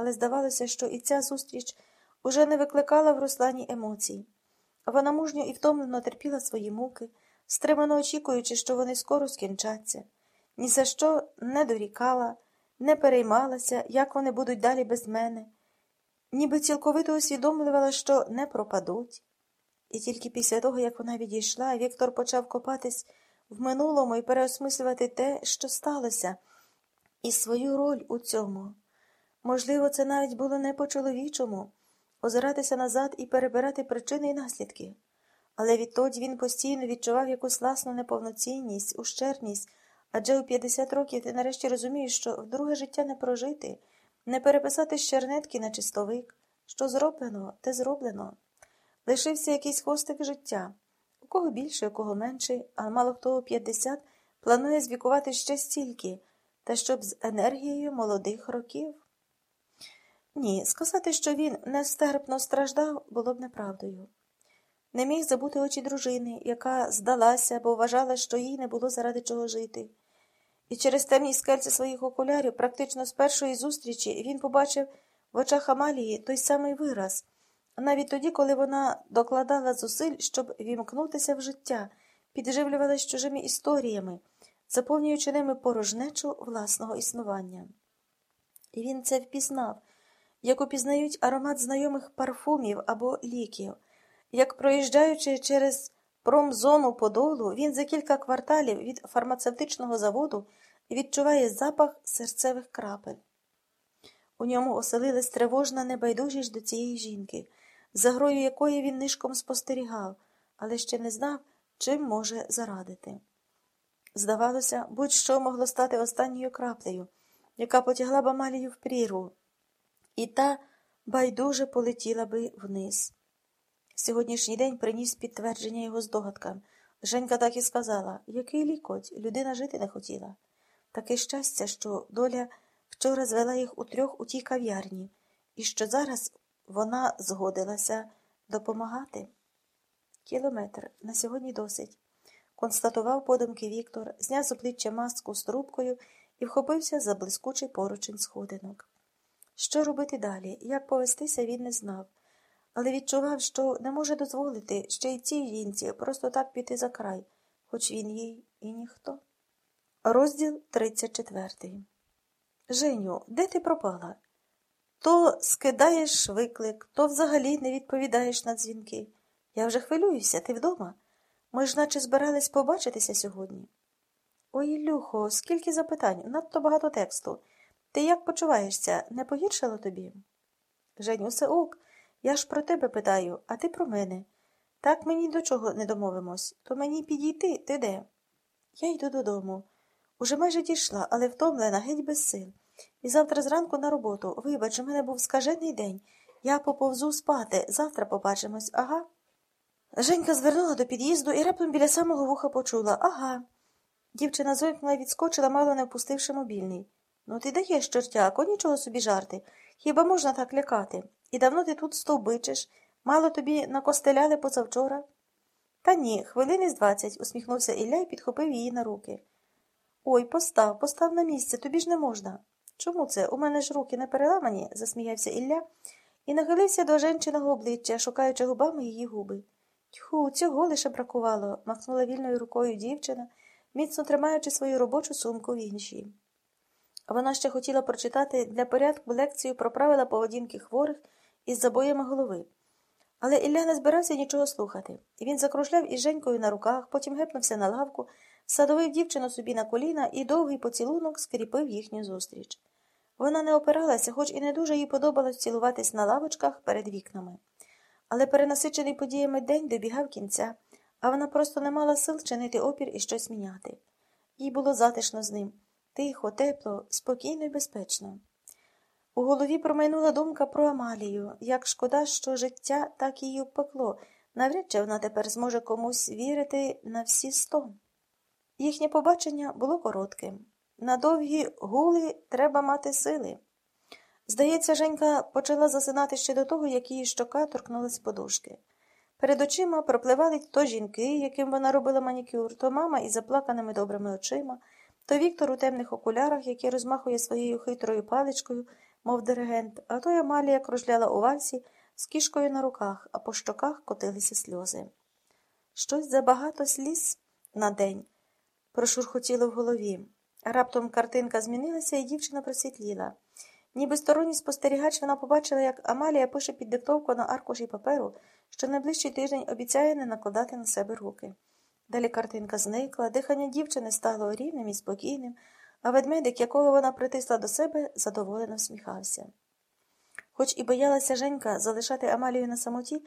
але здавалося, що і ця зустріч уже не викликала в Руслані емоцій. Вона мужньо і втомлено терпіла свої муки, стримано очікуючи, що вони скоро скінчаться. Ні за що не дорікала, не переймалася, як вони будуть далі без мене, ніби цілковито усвідомлювала, що не пропадуть. І тільки після того, як вона відійшла, Віктор почав копатись в минулому і переосмислювати те, що сталося, і свою роль у цьому. Можливо, це навіть було не по-чоловічому озиратися назад і перебирати причини і наслідки. Але відтоді він постійно відчував якусь власну неповноцінність, ущерність, адже у 50 років ти нарешті розумієш, що вдруге життя не прожити, не переписати з чернетки на чистовик. Що зроблено, те зроблено. Лишився якийсь хвостик життя. У кого більше, у кого менше, а мало хто у 50 планує звікувати ще стільки, та щоб з енергією молодих років. Ні, сказати, що він нестерпно страждав, було б неправдою. Не міг забути очі дружини, яка здалася, бо вважала, що їй не було заради чого жити. І через темні скельці своїх окулярів, практично з першої зустрічі, він побачив в очах Амалії той самий вираз, навіть тоді, коли вона докладала зусиль, щоб вімкнутися в життя, підживлювалась чужими історіями, заповнюючи ними порожнечу власного існування. І він це впізнав як упізнають аромат знайомих парфумів або ліків, як проїжджаючи через промзону подолу, він за кілька кварталів від фармацевтичного заводу відчуває запах серцевих крапель. У ньому оселилась тривожна небайдужість до цієї жінки, за грою якої він нишком спостерігав, але ще не знав, чим може зарадити. Здавалося, будь-що могло стати останньою краплею, яка потягла б Амалію в прірву і та байдуже полетіла би вниз. Сьогоднішній день приніс підтвердження його здогадкам. Женька так і сказала який лікоть, людина жити не хотіла. Таке щастя, що доля вчора звела їх у трьох у тій кав'ярні, і що зараз вона згодилася допомагати. Кілометр на сьогодні досить, констатував подумки Віктор, зняв з обличчя маску з трубкою і вхопився за блискучий поручень сходинок. Що робити далі, як повестися, він не знав, але відчував, що не може дозволити ще й цій жінці просто так піти за край, хоч він їй і ніхто. Розділ 34 Женю, де ти пропала? То скидаєш виклик, то взагалі не відповідаєш на дзвінки. Я вже хвилююся, ти вдома? Ми ж наче збирались побачитися сьогодні. Ой, Ілюхо, скільки запитань, надто багато тексту. Ти як почуваєшся? Не погіршало тобі? Женю, все ок. Я ж про тебе питаю, а ти про мене. Так мені до чого не домовимось, то мені підійти, ти де? Я йду додому. Уже майже дійшла, але втомлена, геть без сил. І завтра зранку на роботу. Вибач, у мене був скажений день. Я поповзу спати. Завтра побачимось, ага. Женька звернула до під'їзду і раптом біля самого вуха почула ага. Дівчина зойкнула і відскочила, мало не впустивши мобільний. Ну, ти даєш, чортяко, нічого собі жарти. Хіба можна так лякати? І давно ти тут стовбичиш? Мало тобі накостеляли позавчора? Та ні, хвилини з двадцять, усміхнувся Ілля і підхопив її на руки. Ой, постав, постав на місце, тобі ж не можна. Чому це? У мене ж руки не переламані, засміявся Ілля і нахилився до женчиного обличчя, шукаючи губами її губи. Тьху, цього лише бракувало, махнула вільною рукою дівчина, міцно тримаючи свою робочу сумку в іншій. Вона ще хотіла прочитати для порядку лекцію про правила поведінки хворих із забоями голови. Але Ілля не збирався нічого слухати. Він закружляв із Женькою на руках, потім гепнувся на лавку, садовив дівчину собі на коліна і довгий поцілунок скріпив їхню зустріч. Вона не опиралася, хоч і не дуже їй подобалось цілуватись на лавочках перед вікнами. Але перенасичений подіями день добігав кінця, а вона просто не мала сил чинити опір і щось міняти. Їй було затишно з ним. Тихо, тепло, спокійно і безпечно. У голові промайнула думка про Амалію як шкода, що життя так її впекло, навряд чи вона тепер зможе комусь вірити на всі сто. Їхнє побачення було коротким. На довгі гули треба мати сили. Здається, Женька почала засинати ще до того, як її щока торкнулась подушки. Перед очима пропливали то жінки, яким вона робила манікюр, то мама із заплаканими добрими очима то Віктор у темних окулярах, який розмахує своєю хитрою паличкою, мов диригент, а то Амалія кружляла у вальсі з кішкою на руках, а по щоках котилися сльози. Щось забагато сліз на день прошурхотіло в голові. Раптом картинка змінилася, і дівчина просвітліла. Ніби сторонній спостерігач вона побачила, як Амалія пише під диктовку на аркуші паперу, що найближчий тиждень обіцяє не накладати на себе руки. Далі картинка зникла, дихання дівчини стало рівним і спокійним, а ведмедик, якого вона притисла до себе, задоволено всміхався. Хоч і боялася Женька залишати Амалію на самоті,